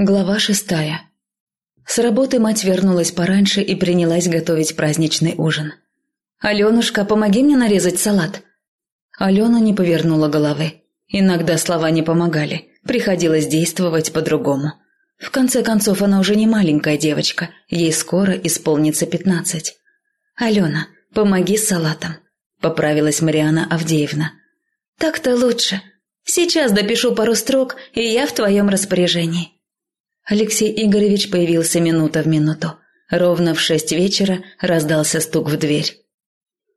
Глава шестая. С работы мать вернулась пораньше и принялась готовить праздничный ужин. «Аленушка, помоги мне нарезать салат». Алена не повернула головы. Иногда слова не помогали, приходилось действовать по-другому. В конце концов, она уже не маленькая девочка, ей скоро исполнится пятнадцать. «Алена, помоги с салатом», – поправилась Мариана Авдеевна. «Так-то лучше. Сейчас допишу пару строк, и я в твоем распоряжении». Алексей Игоревич появился минута в минуту. Ровно в шесть вечера раздался стук в дверь.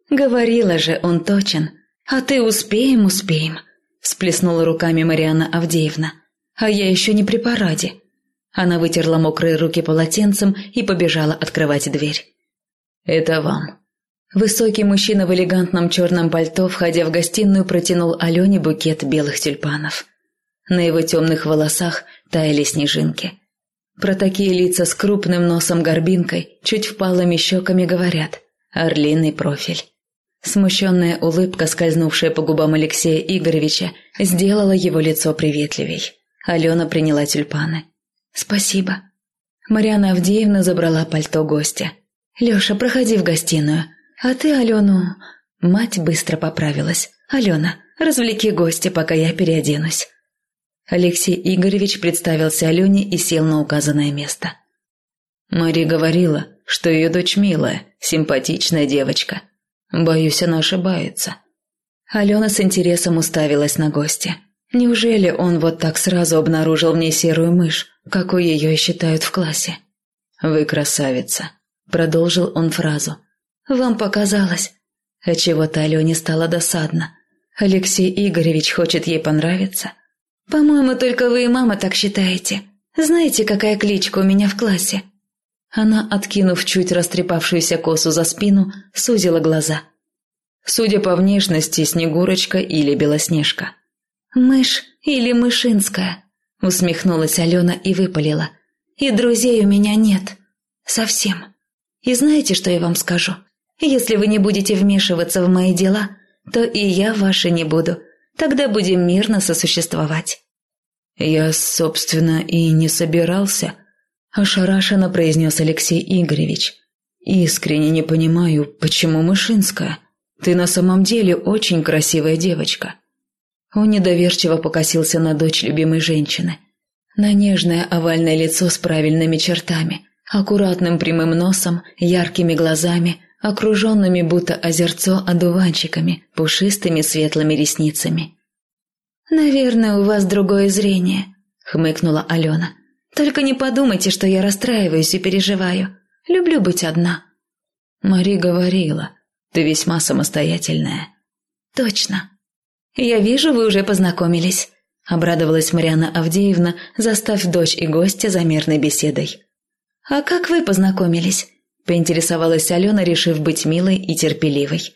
«Говорила же, он точен. А ты успеем, успеем», – всплеснула руками Мариана Авдеевна. «А я еще не при параде». Она вытерла мокрые руки полотенцем и побежала открывать дверь. «Это вам». Высокий мужчина в элегантном черном пальто, входя в гостиную, протянул Алене букет белых тюльпанов. На его темных волосах таяли снежинки. Про такие лица с крупным носом-горбинкой, чуть впалыми щеками говорят «орлиный профиль». Смущенная улыбка, скользнувшая по губам Алексея Игоревича, сделала его лицо приветливей. Алена приняла тюльпаны. «Спасибо». Марьяна Авдеевна забрала пальто гостя. «Леша, проходи в гостиную. А ты Алену...» Мать быстро поправилась. «Алена, развлеки гостя, пока я переоденусь». Алексей Игоревич представился Алене и сел на указанное место. Мари говорила, что ее дочь милая, симпатичная девочка. Боюсь, она ошибается. Алена с интересом уставилась на гостя. Неужели он вот так сразу обнаружил в ней серую мышь, какой ее считают в классе? «Вы красавица», — продолжил он фразу. «Вам показалось». Отчего-то Алене стало досадно. Алексей Игоревич хочет ей понравиться. «По-моему, только вы и мама так считаете. Знаете, какая кличка у меня в классе?» Она, откинув чуть растрепавшуюся косу за спину, сузила глаза. Судя по внешности, Снегурочка или Белоснежка. «Мышь или Мышинская», — усмехнулась Алена и выпалила. «И друзей у меня нет. Совсем. И знаете, что я вам скажу? Если вы не будете вмешиваться в мои дела, то и я ваши не буду. Тогда будем мирно сосуществовать». «Я, собственно, и не собирался», – ошарашенно произнес Алексей Игоревич. «Искренне не понимаю, почему Мышинская? Ты на самом деле очень красивая девочка». Он недоверчиво покосился на дочь любимой женщины. На нежное овальное лицо с правильными чертами, аккуратным прямым носом, яркими глазами, окруженными будто озерцо одуванчиками, пушистыми светлыми ресницами. «Наверное, у вас другое зрение», — хмыкнула Алена. «Только не подумайте, что я расстраиваюсь и переживаю. Люблю быть одна». Мари говорила, ты весьма самостоятельная. «Точно. Я вижу, вы уже познакомились», — обрадовалась Мариана Авдеевна, заставив дочь и гостя за мирной беседой. «А как вы познакомились?» — поинтересовалась Алена, решив быть милой и терпеливой.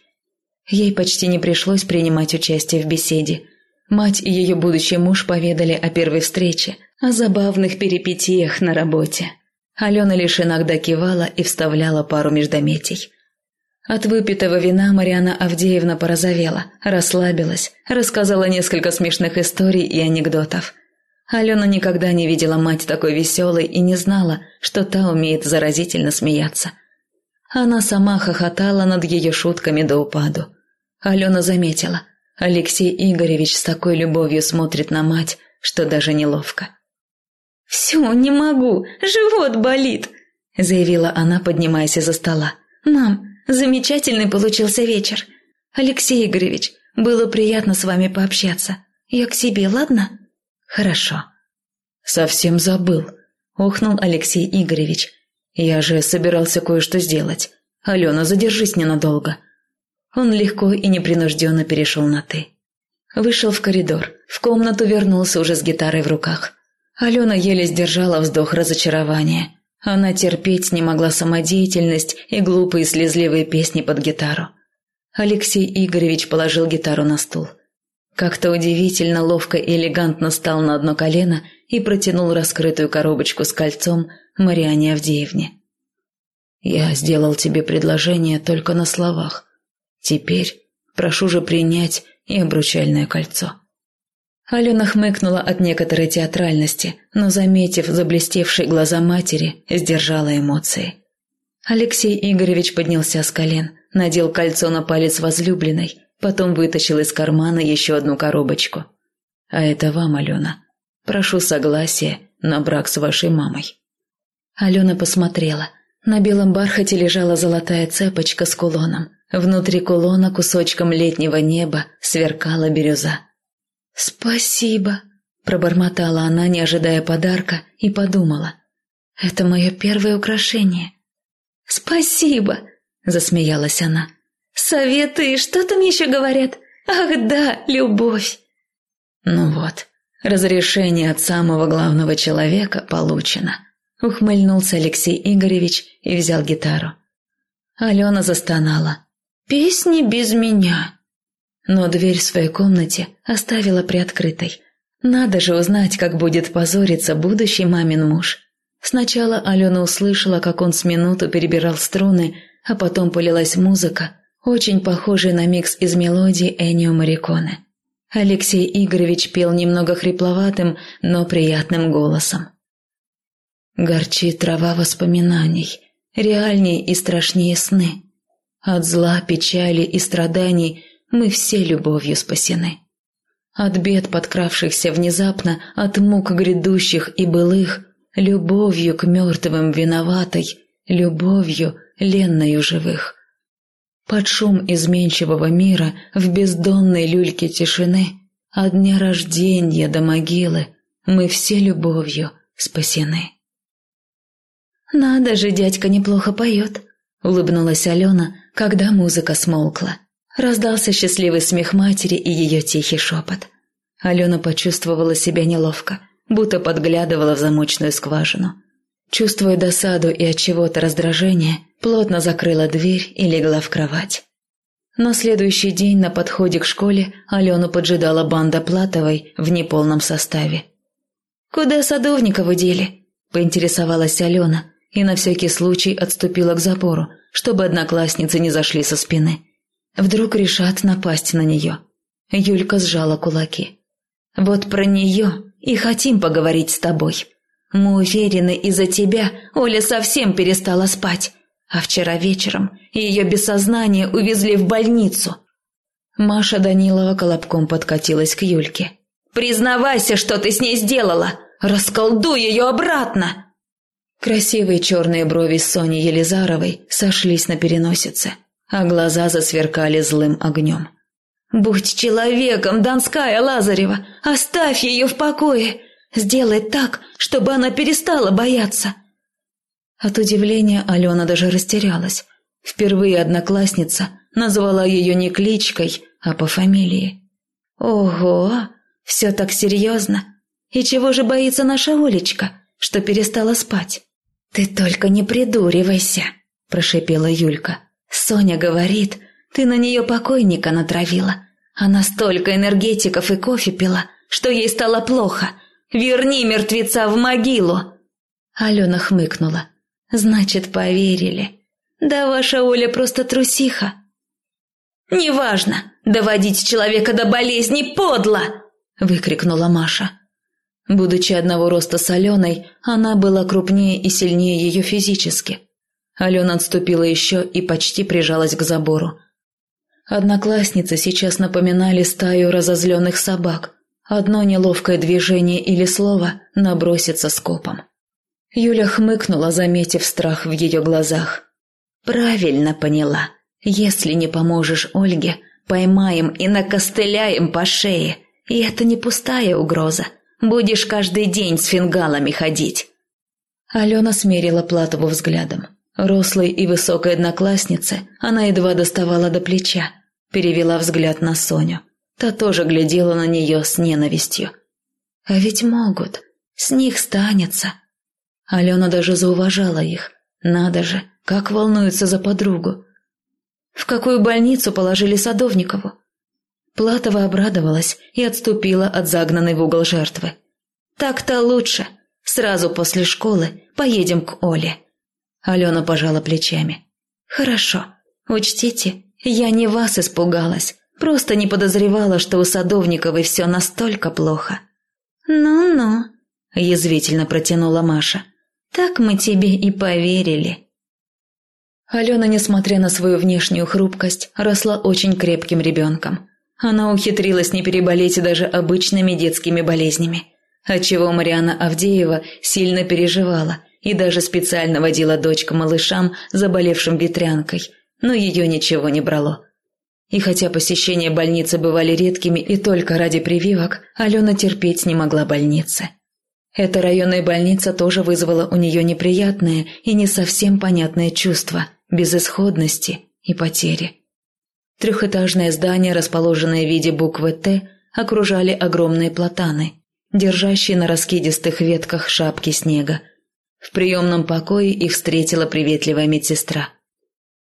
Ей почти не пришлось принимать участие в беседе — Мать и ее будущий муж поведали о первой встрече, о забавных перипетиях на работе. Алена лишь иногда кивала и вставляла пару междометий. От выпитого вина Мариана Авдеевна порозовела, расслабилась, рассказала несколько смешных историй и анекдотов. Алена никогда не видела мать такой веселой и не знала, что та умеет заразительно смеяться. Она сама хохотала над ее шутками до упаду. Алена заметила – Алексей Игоревич с такой любовью смотрит на мать, что даже неловко. «Все, не могу, живот болит», – заявила она, поднимаясь из-за стола. «Мам, замечательный получился вечер. Алексей Игоревич, было приятно с вами пообщаться. Я к себе, ладно?» «Хорошо». «Совсем забыл», – охнул Алексей Игоревич. «Я же собирался кое-что сделать. Алена, задержись ненадолго». Он легко и непринужденно перешел на «ты». Вышел в коридор, в комнату вернулся уже с гитарой в руках. Алена еле сдержала вздох разочарования. Она терпеть не могла самодеятельность и глупые слезливые песни под гитару. Алексей Игоревич положил гитару на стул. Как-то удивительно ловко и элегантно стал на одно колено и протянул раскрытую коробочку с кольцом Мариане Авдеевне. «Я сделал тебе предложение только на словах. Теперь прошу же принять и обручальное кольцо. Алена хмыкнула от некоторой театральности, но, заметив заблестевшие глаза матери, сдержала эмоции. Алексей Игоревич поднялся с колен, надел кольцо на палец возлюбленной, потом вытащил из кармана еще одну коробочку. «А это вам, Алена. Прошу согласия на брак с вашей мамой». Алена посмотрела. На белом бархате лежала золотая цепочка с кулоном. Внутри кулона кусочком летнего неба сверкала бирюза. «Спасибо», – пробормотала она, не ожидая подарка, и подумала. «Это мое первое украшение». «Спасибо», – засмеялась она. «Советы, что там еще говорят? Ах да, любовь». «Ну вот, разрешение от самого главного человека получено», – ухмыльнулся Алексей Игоревич и взял гитару. Алена застонала. «Песни без меня». Но дверь в своей комнате оставила приоткрытой. Надо же узнать, как будет позориться будущий мамин муж. Сначала Алена услышала, как он с минуту перебирал струны, а потом полилась музыка, очень похожая на микс из мелодий Энио Мариконе. Алексей Игоревич пел немного хрипловатым, но приятным голосом. Горчит трава воспоминаний, реальнее и страшнее сны. От зла, печали и страданий мы все любовью спасены. От бед, подкравшихся внезапно, от мук грядущих и былых, любовью к мертвым виноватой, любовью ленною живых. Под шум изменчивого мира в бездонной люльке тишины от дня рождения до могилы мы все любовью спасены. «Надо же, дядька неплохо поет», — улыбнулась Алена, когда музыка смолкла. Раздался счастливый смех матери и ее тихий шепот. Алена почувствовала себя неловко, будто подглядывала в замочную скважину. Чувствуя досаду и от чего-то раздражение, плотно закрыла дверь и легла в кровать. На следующий день на подходе к школе Алену поджидала банда Платовой в неполном составе. «Куда Садовникова дели?» – поинтересовалась Алена и на всякий случай отступила к запору, чтобы одноклассницы не зашли со спины. Вдруг решат напасть на нее. Юлька сжала кулаки. «Вот про нее и хотим поговорить с тобой. Мы уверены, из-за тебя Оля совсем перестала спать, а вчера вечером ее без сознания увезли в больницу». Маша Данилова колобком подкатилась к Юльке. «Признавайся, что ты с ней сделала! Расколдуй ее обратно!» Красивые черные брови Сони Елизаровой сошлись на переносице а глаза засверкали злым огнем. «Будь человеком, Донская Лазарева! Оставь ее в покое! Сделай так, чтобы она перестала бояться!» От удивления Алена даже растерялась. Впервые одноклассница назвала ее не кличкой, а по фамилии. «Ого! Все так серьезно! И чего же боится наша Олечка, что перестала спать?» «Ты только не придуривайся!» – прошипела Юлька. Соня говорит, ты на нее покойника натравила. Она столько энергетиков и кофе пила, что ей стало плохо. Верни мертвеца в могилу. Алена хмыкнула. Значит, поверили. Да ваша Оля просто трусиха. Неважно, доводить человека до болезни подло, выкрикнула Маша. Будучи одного роста с Аленой, она была крупнее и сильнее ее физически. Алена отступила еще и почти прижалась к забору. Одноклассницы сейчас напоминали стаю разозленных собак. Одно неловкое движение или слово набросится скопом. Юля хмыкнула, заметив страх в ее глазах. «Правильно поняла. Если не поможешь Ольге, поймаем и накостыляем по шее. И это не пустая угроза. Будешь каждый день с фингалами ходить». Алена смерила Платову взглядом. Рослой и высокой однокласснице она едва доставала до плеча, перевела взгляд на Соню. Та тоже глядела на нее с ненавистью. «А ведь могут, с них станется». Алена даже зауважала их. Надо же, как волнуется за подругу. В какую больницу положили Садовникову? Платова обрадовалась и отступила от загнанной в угол жертвы. «Так-то лучше. Сразу после школы поедем к Оле». Алена пожала плечами. «Хорошо. Учтите, я не вас испугалась. Просто не подозревала, что у Садовниковой все настолько плохо. «Ну-ну», – язвительно протянула Маша. «Так мы тебе и поверили». Алена, несмотря на свою внешнюю хрупкость, росла очень крепким ребенком. Она ухитрилась не переболеть даже обычными детскими болезнями, отчего Мариана Авдеева сильно переживала и даже специально водила дочь к малышам, заболевшим ветрянкой, но ее ничего не брало. И хотя посещения больницы бывали редкими и только ради прививок, Алена терпеть не могла больницы. Эта районная больница тоже вызвала у нее неприятное и не совсем понятное чувство безысходности и потери. Трехэтажное здание, расположенное в виде буквы «Т», окружали огромные платаны, держащие на раскидистых ветках шапки снега. В приемном покое их встретила приветливая медсестра.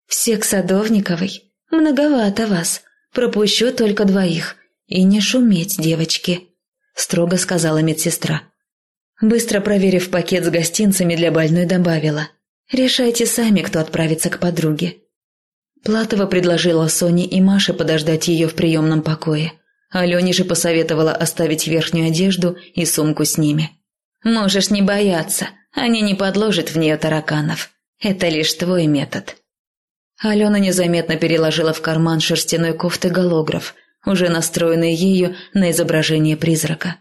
«Все к Садовниковой. Многовато вас. Пропущу только двоих. И не шуметь, девочки», – строго сказала медсестра. Быстро проверив пакет с гостинцами для больной, добавила. «Решайте сами, кто отправится к подруге. Платова предложила Соне и Маше подождать ее в приемном покое. Алене же посоветовала оставить верхнюю одежду и сумку с ними. «Можешь не бояться, они не подложат в нее тараканов. Это лишь твой метод». Алена незаметно переложила в карман шерстяной кофты голограф, уже настроенный ею на изображение призрака.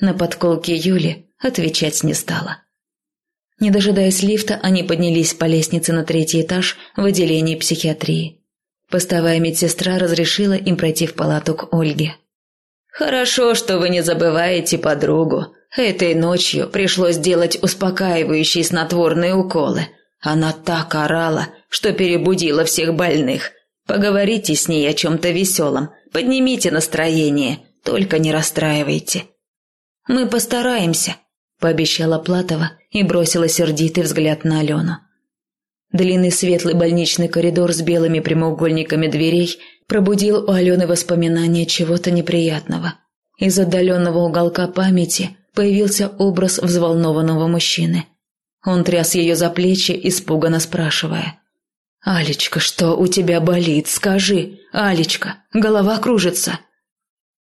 На подколке Юли отвечать не стала. Не дожидаясь лифта, они поднялись по лестнице на третий этаж в отделении психиатрии. Постовая медсестра разрешила им пройти в палату к Ольге. «Хорошо, что вы не забываете подругу. Этой ночью пришлось делать успокаивающие снотворные уколы. Она так орала, что перебудила всех больных. Поговорите с ней о чем-то веселом, поднимите настроение, только не расстраивайте». «Мы постараемся», – пообещала Платова и бросила сердитый взгляд на Алену. Длинный светлый больничный коридор с белыми прямоугольниками дверей пробудил у Алены воспоминания чего-то неприятного. Из отдаленного уголка памяти появился образ взволнованного мужчины. Он тряс ее за плечи, испуганно спрашивая. «Алечка, что у тебя болит? Скажи! Алечка, голова кружится!»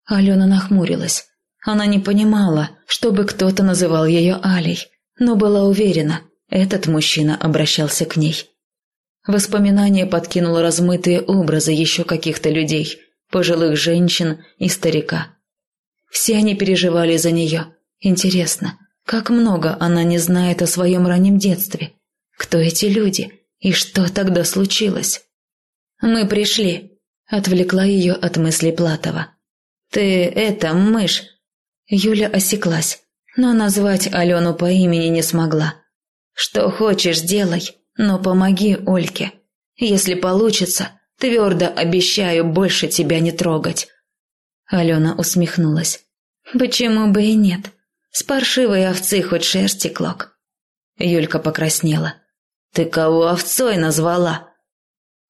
Алена нахмурилась. Она не понимала, чтобы кто-то называл ее Алей но была уверена, этот мужчина обращался к ней. Воспоминание подкинуло размытые образы еще каких-то людей, пожилых женщин и старика. Все они переживали за нее. Интересно, как много она не знает о своем раннем детстве? Кто эти люди? И что тогда случилось? «Мы пришли», – отвлекла ее от мысли Платова. «Ты это, мышь!» Юля осеклась но назвать Алену по имени не смогла. «Что хочешь, делай, но помоги Ольке. Если получится, твердо обещаю больше тебя не трогать». Алена усмехнулась. «Почему бы и нет? С паршивой овцы хоть шерсти клок». Юлька покраснела. «Ты кого овцой назвала?»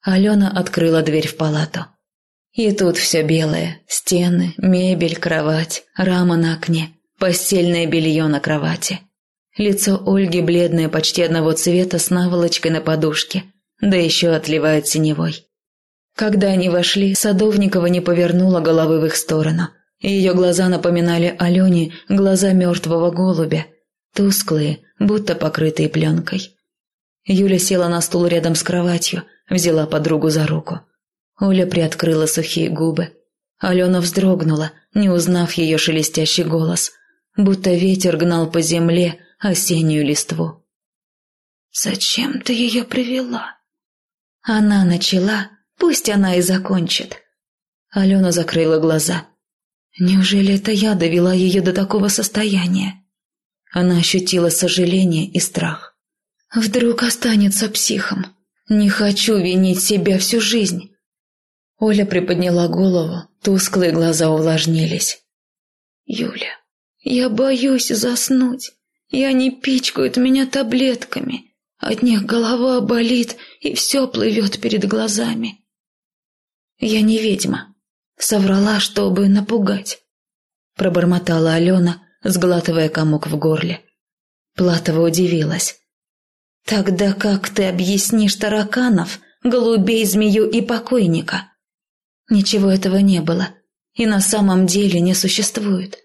Алена открыла дверь в палату. И тут все белое. Стены, мебель, кровать, рама на окне. Постельное белье на кровати. Лицо Ольги бледное, почти одного цвета, с наволочкой на подушке, да еще отливает синевой. Когда они вошли, Садовникова не повернула головы в их сторону. Ее глаза напоминали Алене глаза мертвого голубя, тусклые, будто покрытые пленкой. Юля села на стул рядом с кроватью, взяла подругу за руку. Оля приоткрыла сухие губы. Алена вздрогнула, не узнав ее шелестящий голос будто ветер гнал по земле осеннюю листву. «Зачем ты ее привела?» «Она начала, пусть она и закончит». Алена закрыла глаза. «Неужели это я довела ее до такого состояния?» Она ощутила сожаление и страх. «Вдруг останется психом. Не хочу винить себя всю жизнь». Оля приподняла голову, тусклые глаза увлажнились. «Юля, я боюсь заснуть. И они пичкают меня таблетками. От них голова болит, и все плывет перед глазами. Я не ведьма. Соврала, чтобы напугать. Пробормотала Алена, сглатывая комок в горле. Платова удивилась. «Тогда как ты объяснишь тараканов, голубей, змею и покойника?» Ничего этого не было. И на самом деле не существует.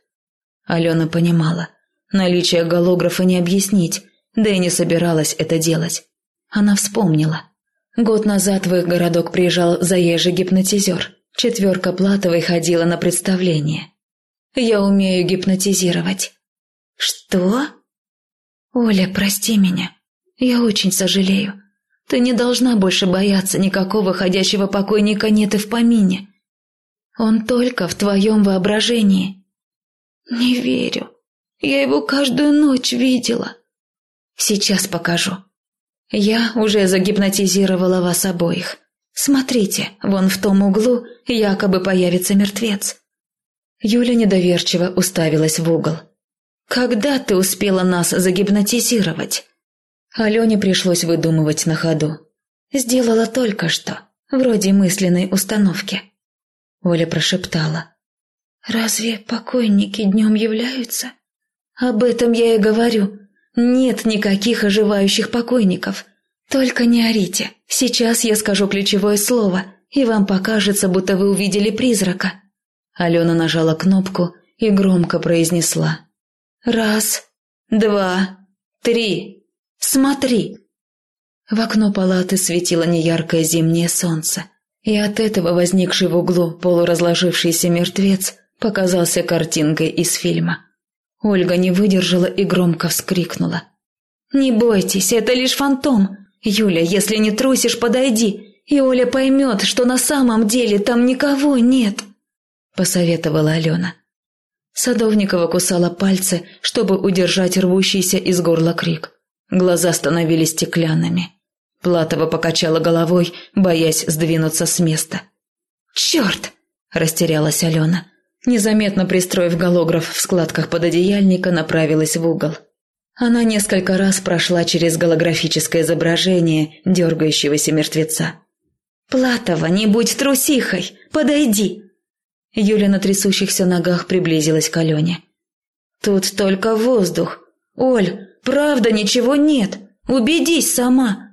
Алена понимала. Наличие голографа не объяснить, да и не собиралась это делать. Она вспомнила. Год назад в их городок приезжал заезжий гипнотизер. Четверка Платовой ходила на представление. «Я умею гипнотизировать». «Что?» «Оля, прости меня. Я очень сожалею. Ты не должна больше бояться, никакого ходящего покойника нет и в помине. Он только в твоем воображении». «Не верю. Я его каждую ночь видела». «Сейчас покажу. Я уже загипнотизировала вас обоих. Смотрите, вон в том углу якобы появится мертвец». Юля недоверчиво уставилась в угол. «Когда ты успела нас загипнотизировать?» Алене пришлось выдумывать на ходу. «Сделала только что, вроде мысленной установки». Оля прошептала. «Разве покойники днем являются?» «Об этом я и говорю. Нет никаких оживающих покойников. Только не орите. Сейчас я скажу ключевое слово, и вам покажется, будто вы увидели призрака». Алена нажала кнопку и громко произнесла. «Раз, два, три. Смотри!» В окно палаты светило неяркое зимнее солнце, и от этого возникший в углу полуразложившийся мертвец показался картинкой из фильма. Ольга не выдержала и громко вскрикнула. «Не бойтесь, это лишь фантом. Юля, если не трусишь, подойди, и Оля поймет, что на самом деле там никого нет», – посоветовала Алена. Садовникова кусала пальцы, чтобы удержать рвущийся из горла крик. Глаза становились стеклянными. Платова покачала головой, боясь сдвинуться с места. «Черт!» – растерялась Алена. Незаметно пристроив голограф в складках пододеяльника, направилась в угол. Она несколько раз прошла через голографическое изображение дергающегося мертвеца. «Платова, не будь трусихой! Подойди!» Юля на трясущихся ногах приблизилась к Алене. «Тут только воздух. Оль, правда ничего нет. Убедись сама!»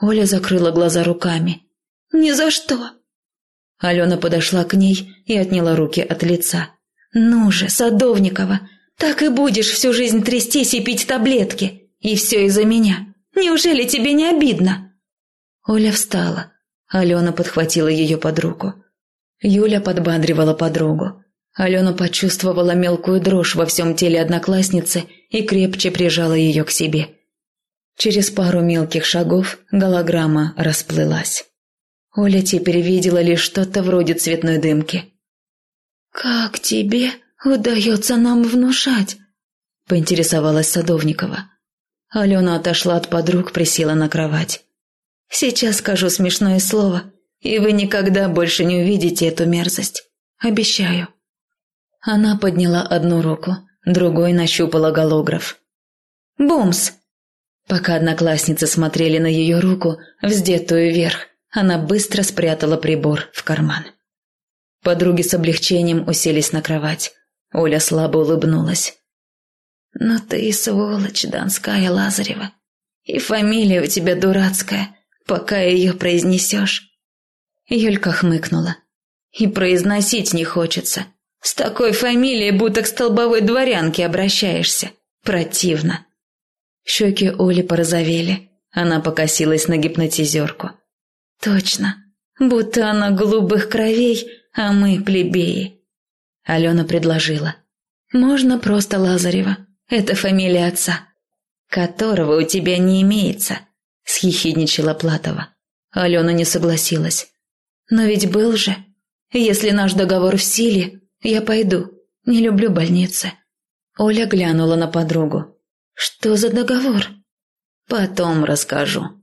Оля закрыла глаза руками. «Ни за что!» Алена подошла к ней и отняла руки от лица. «Ну же, Садовникова, так и будешь всю жизнь трястись и пить таблетки. И все из-за меня. Неужели тебе не обидно?» Оля встала. Алена подхватила ее под руку. Юля подбадривала подругу. Алена почувствовала мелкую дрожь во всем теле одноклассницы и крепче прижала ее к себе. Через пару мелких шагов голограмма расплылась. Оля теперь видела лишь что-то вроде цветной дымки. «Как тебе удается нам внушать?» – поинтересовалась Садовникова. Алена отошла от подруг, присела на кровать. «Сейчас скажу смешное слово, и вы никогда больше не увидите эту мерзость. Обещаю». Она подняла одну руку, другой нащупала голограф. «Бумс!» Пока одноклассницы смотрели на ее руку, вздетую вверх, она быстро спрятала прибор в карман. Подруги с облегчением уселись на кровать. Оля слабо улыбнулась. «Но ты и сволочь, Донская Лазарева. И фамилия у тебя дурацкая, пока ее произнесешь». Юлька хмыкнула. «И произносить не хочется. С такой фамилией будто к столбовой дворянке обращаешься. Противно». Щеки Оли порозовели. Она покосилась на гипнотизерку. «Точно. Будто она голубых кровей, а мы плебеи». Алена предложила. «Можно просто Лазарева. Это фамилия отца». «Которого у тебя не имеется», – съехидничала Платова. Алена не согласилась. Но ведь был же. Если наш договор в силе, я пойду. Не люблю больницы. Оля глянула на подругу. Что за договор? Потом расскажу.